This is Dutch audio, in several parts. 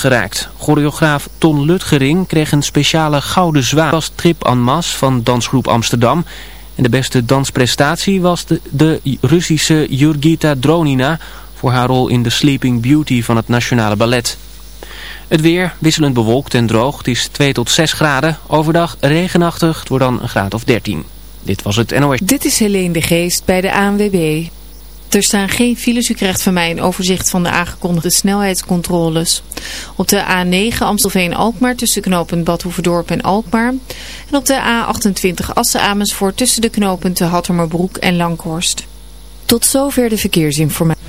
gereikt. Choreograaf Ton Lutgering kreeg een speciale gouden zwaar als trip en masse van Dansgroep Amsterdam. En de beste dansprestatie was de, de Russische Jurgita Dronina voor haar rol in The Sleeping Beauty van het Nationale Ballet. Het weer wisselend bewolkt en droog. Het is 2 tot 6 graden. Overdag regenachtig. Het wordt dan een graad of 13. Dit was het NOS. Dit is Helene de Geest bij de ANWB. Er staan geen files. U krijgt van mij een overzicht van de aangekondigde snelheidscontroles. Op de A9 Amstelveen-Alkmaar tussen knooppunt Badhoevedorp en Alkmaar. En op de A28 Assen-Amersfoort tussen de knooppunten Hattermerbroek en Langhorst. Tot zover de verkeersinformatie.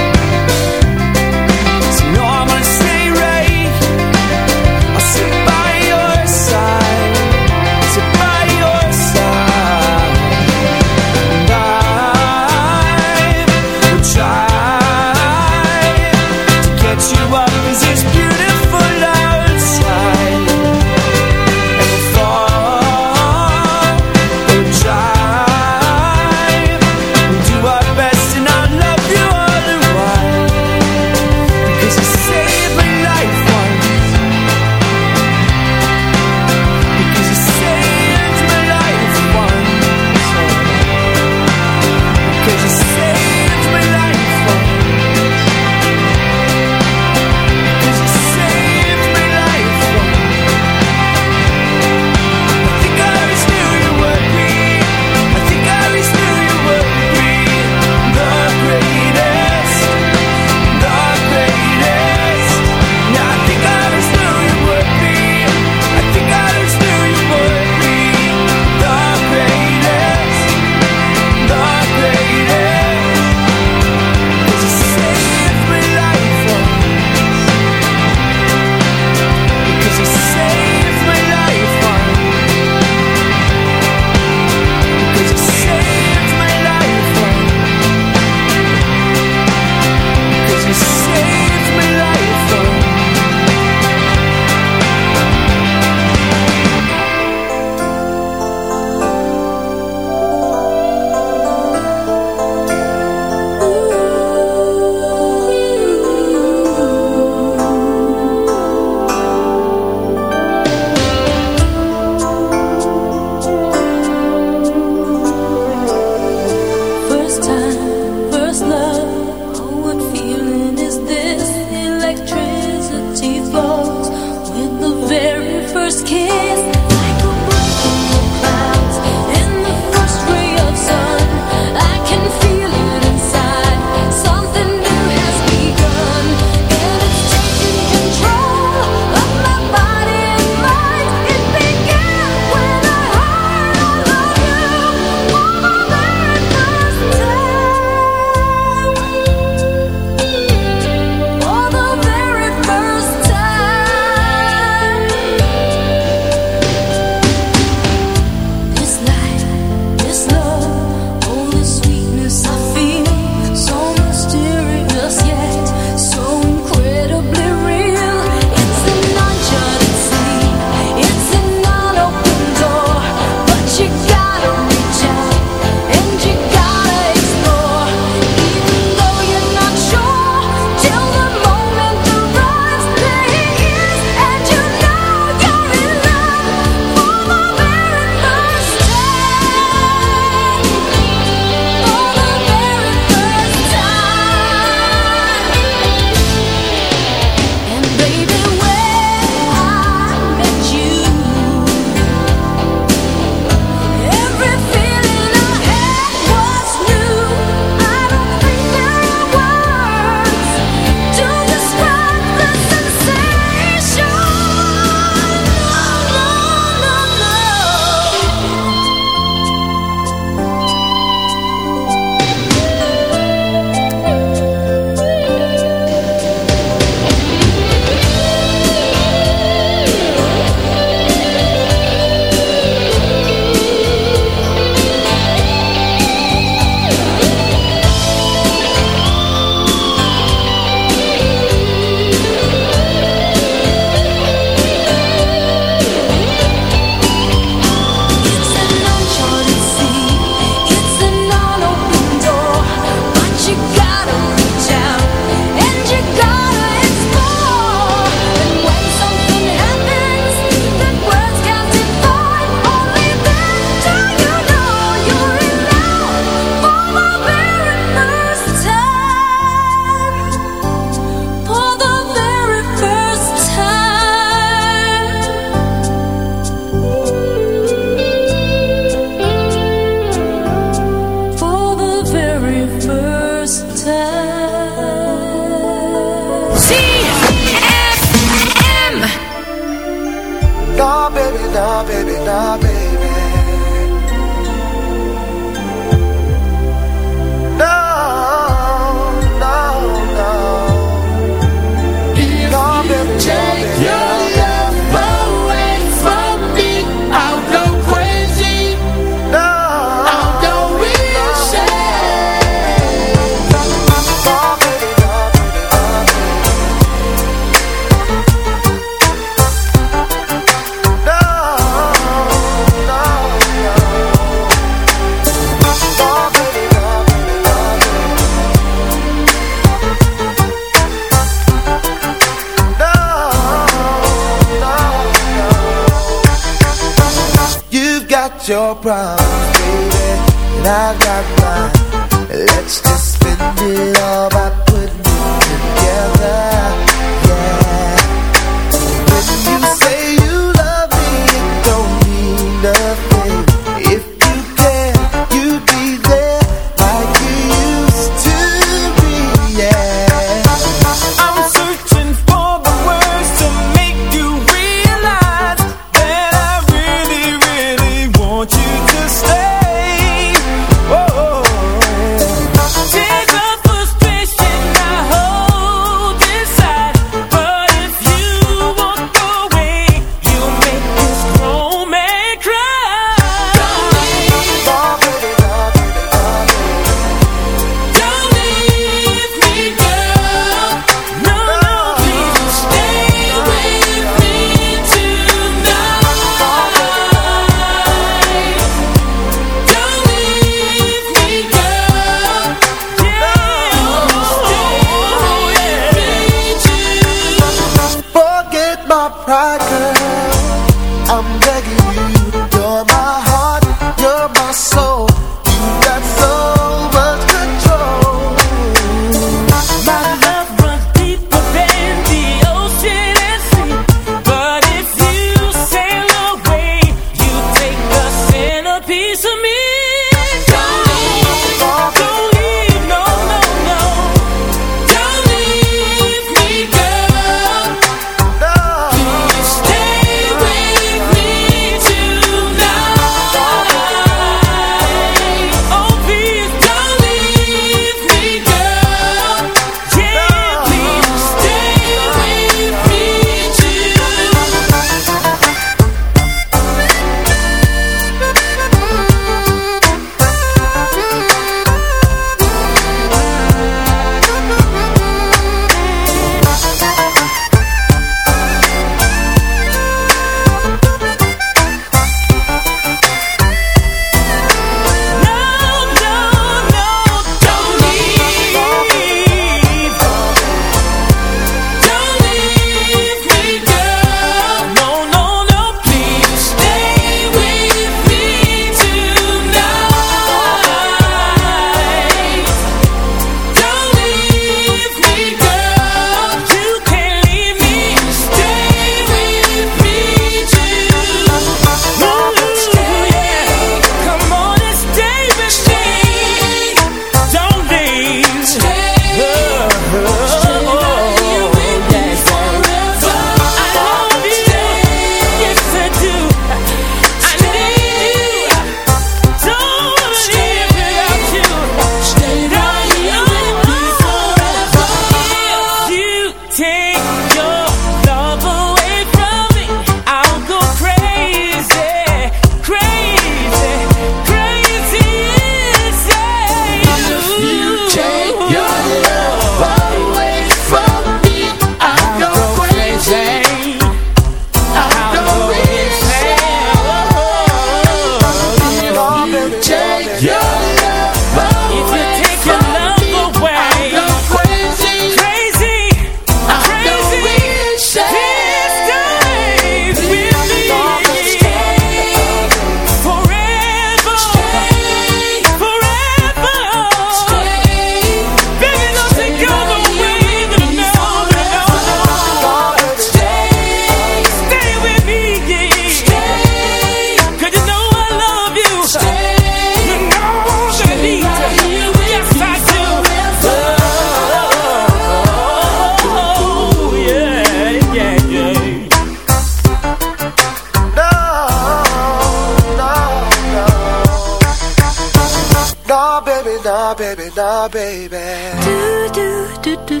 Nah, baby, nah, baby. Do do do do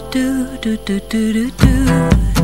do do do do do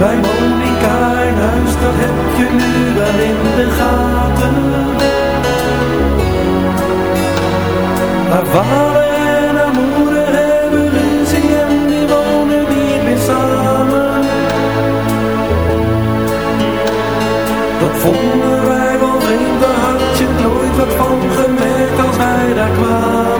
bij Monika in huis, dat heb je nu wel in de gaten. Haar vader en haar moeder hebben ruzie en die wonen niet meer samen. Dat vonden wij wel vreemd, daar had je nooit wat van gemerkt als wij daar kwamen.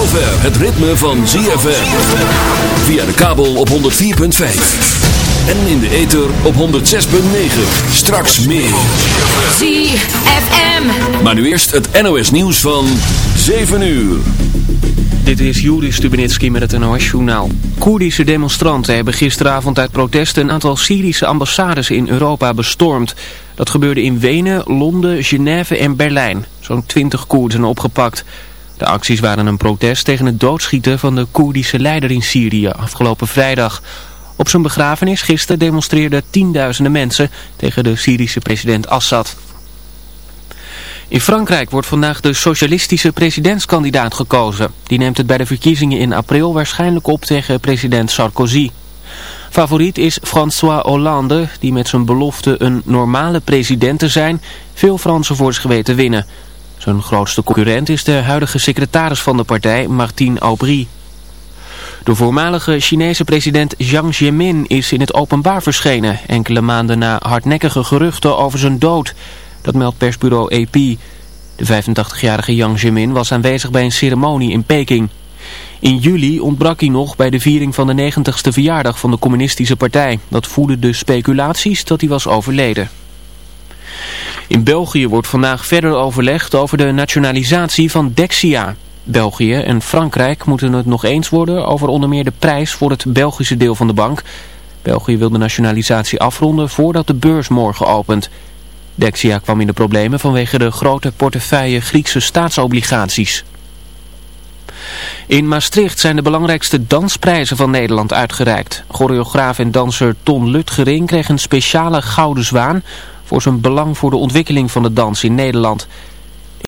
Zover het ritme van ZFM. Via de kabel op 104.5. En in de ether op 106.9. Straks meer. ZFM. Maar nu eerst het NOS nieuws van 7 uur. Dit is Juri Stubenitski met het NOS-journaal. Koerdische demonstranten hebben gisteravond uit protest een aantal Syrische ambassades in Europa bestormd. Dat gebeurde in Wenen, Londen, Genève en Berlijn. Zo'n 20 Koerden opgepakt. De acties waren een protest tegen het doodschieten van de Koerdische leider in Syrië afgelopen vrijdag. Op zijn begrafenis gisteren demonstreerden tienduizenden mensen tegen de Syrische president Assad. In Frankrijk wordt vandaag de socialistische presidentskandidaat gekozen. Die neemt het bij de verkiezingen in april waarschijnlijk op tegen president Sarkozy. Favoriet is François Hollande, die met zijn belofte een normale president te zijn veel Fransen voor zich weet te winnen. Zijn grootste concurrent is de huidige secretaris van de partij, Martine Aubry. De voormalige Chinese president Jiang Zemin is in het openbaar verschenen, enkele maanden na hardnekkige geruchten over zijn dood. Dat meldt persbureau AP. De 85-jarige Jiang Zemin was aanwezig bij een ceremonie in Peking. In juli ontbrak hij nog bij de viering van de 90ste verjaardag van de communistische partij. Dat voedde de speculaties dat hij was overleden. In België wordt vandaag verder overlegd over de nationalisatie van Dexia. België en Frankrijk moeten het nog eens worden over onder meer de prijs voor het Belgische deel van de bank. België wil de nationalisatie afronden voordat de beurs morgen opent. Dexia kwam in de problemen vanwege de grote portefeuille Griekse staatsobligaties. In Maastricht zijn de belangrijkste dansprijzen van Nederland uitgereikt. Choreograaf en danser Ton Lutgering kreeg een speciale gouden zwaan voor zijn belang voor de ontwikkeling van de dans in Nederland.